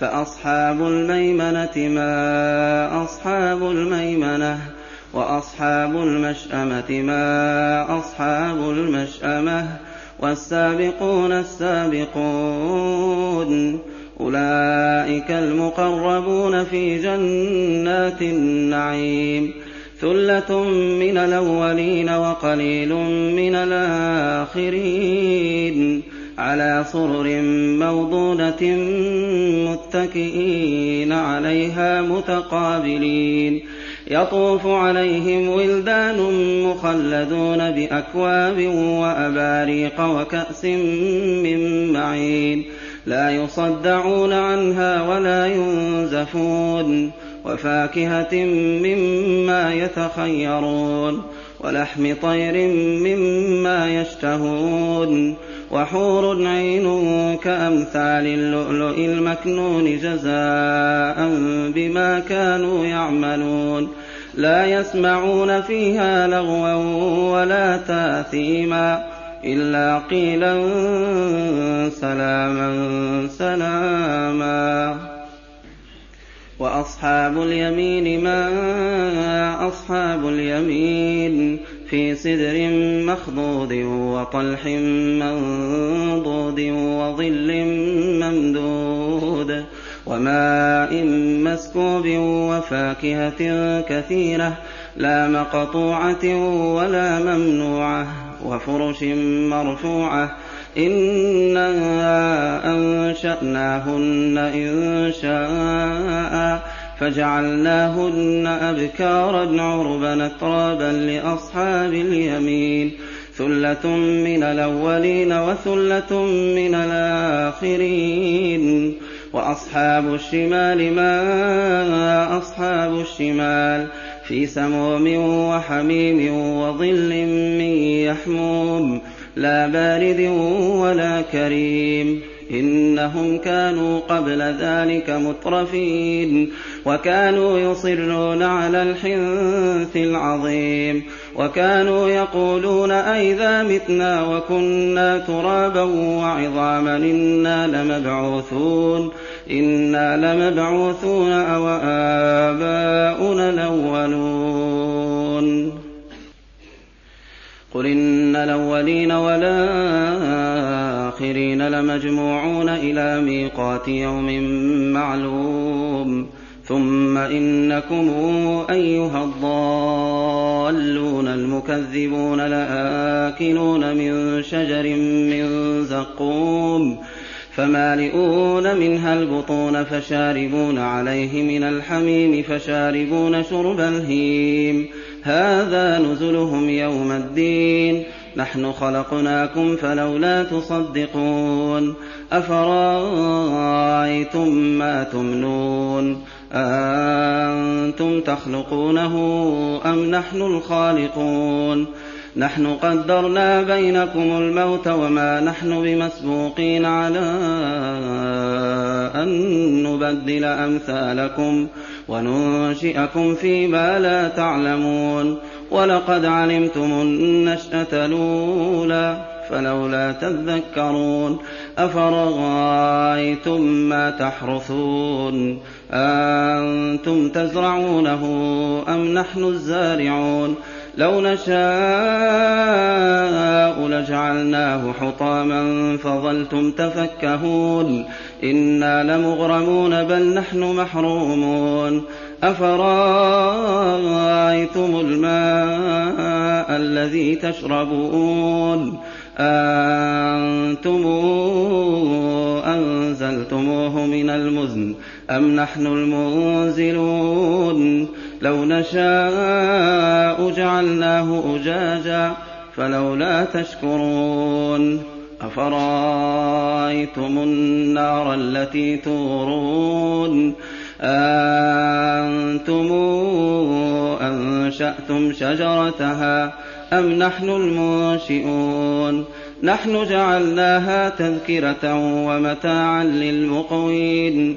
فأصحاب الميمنة ما أصحاب الميمنة وأصحاب المشأمة ما أصحاب المشأمة والسابقون السابقون أولئك المقربون في جنات النعيم ثلة من الأولين وقليل من الآخرين على سرر موضونة متكئين عليها متقابلين. يطوف عليهم ولدان مخلدون بأكواب وأباريق وكأس من معين. لا يصدعون عنها ولا ينزفون. وفاكهة مما يتخيرون. ولحم طير مما يشتهون. وحور عين كأمثال اللؤلؤ المكنون جزاء بما كانوا يعملون. لا يسمعون فيها لغوا ولا تاثيما إلا قيلا سلاما سلاما. وأصحاب اليمين ما أصحاب اليمين في سدر مخضود وطلح منضود وظل ممدود وماء مسكوب وفاكهة كثيرة لا مقطوعة ولا ممنوعة وفرش مرفوعة إنا أنشأناهن إن شاء فجعلناهن أبكارا عربا أترابا لأصحاب اليمين. ثلة من الأولين وثلة من الآخرين. وأصحاب الشمال ما أصحاب الشمال. في سموم وحميم وظل من يحموم. لا بارد ولا كريم. إنهم كانوا قبل ذلك مترفين وكانوا يصرون على الحنث العظيم وكانوا يقولون أئذا متنا وكنا ترابا وعظاما إنا لمبعوثون إنا لمبعوثون أو آباؤنا الأولون. قل إن الأولين والآخرين لمجموعون إلى ميقات يوم معلوم. ثم إنكم أيها الضالون المكذبون لآكلون من شجر من زقوم. فمالئون منها البطون فشاربون عليه من الحميم فشاربون شرب الهيم. هذا نزلهم يوم الدين. نحن خلقناكم فلولا تصدقون أفرأيتم ما تمنون أأنتم تخلقونه أم نحن الخالقون نحن قدرنا بينكم الموت وما نحن بمسبوقين على أن نبدل أمثالكم وننشئكم فيما لا تعلمون. ولقد علمتم النشأة الأولى فلولا تذكرون. أفرأيتم ما تحرثون؟ أنتم تزرعونه أم نحن الزارعون؟ لو نشاء لجعلناه حطاما فظلتم تفكهون إنا لمغرمون بل نحن محرومون أفرأيتم الماء الذي تشربون أنتم أنزلتموه من المزن أم نحن المنزلون لو نشاء جعلناه أجاجا فلولا تشكرون أفرأيتم النار التي تورون أَأَنتُمْ أَنشَأْتُمْ شَجَرَتَهَا أَمْ نَحْنُ الْمُنشِئُونَ نَحْنُ جَعَلْنَاهَا تَذْكِرَةً وَمَتَاعًا لِّلْمُقْوِينَ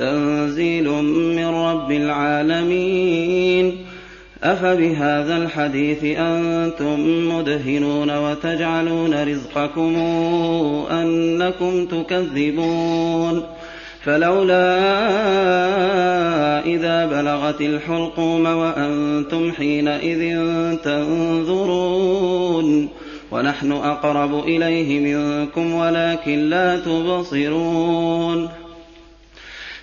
تَنزِيلٌ مِّن رَّبِّ الْعَالَمِينَ. أَفَبِهَٰذَا الْحَدِيثِ أَنتُم مُّدْهِنُونَ وَتَجْعَلُونَ رِزْقَكُمْ أَنَّكُمْ تُكَذِّبُونَ. فَلَوْلَا إِذَا بَلَغَتِ الْحُلْقُومَ وَأَنتُمْ حِينَئِذٍ تَنظُرُونَ. وَنَحْنُ أَقْرَبُ إِلَيْهِ مِنكُمْ وَلَٰكِن لَّا تُبْصِرُونَ.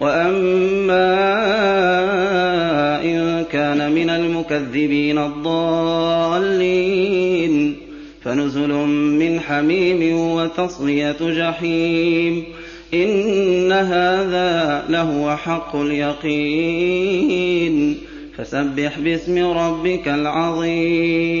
وَأَمَّا إِن كَانَ مِنَ الْمُكَذِّبِينَ الضَّالِّينَ فَنُزُلٌ مِّنْ حَمِيمٍ وَتَصْلِيَةُ جَحِيمٍ إِنَّ هَٰذَا لَهُوَ حَقُّ الْيَقِينِ فَسَبِّحْ بِاسْمِ رَبِّكَ الْعَظِيمِ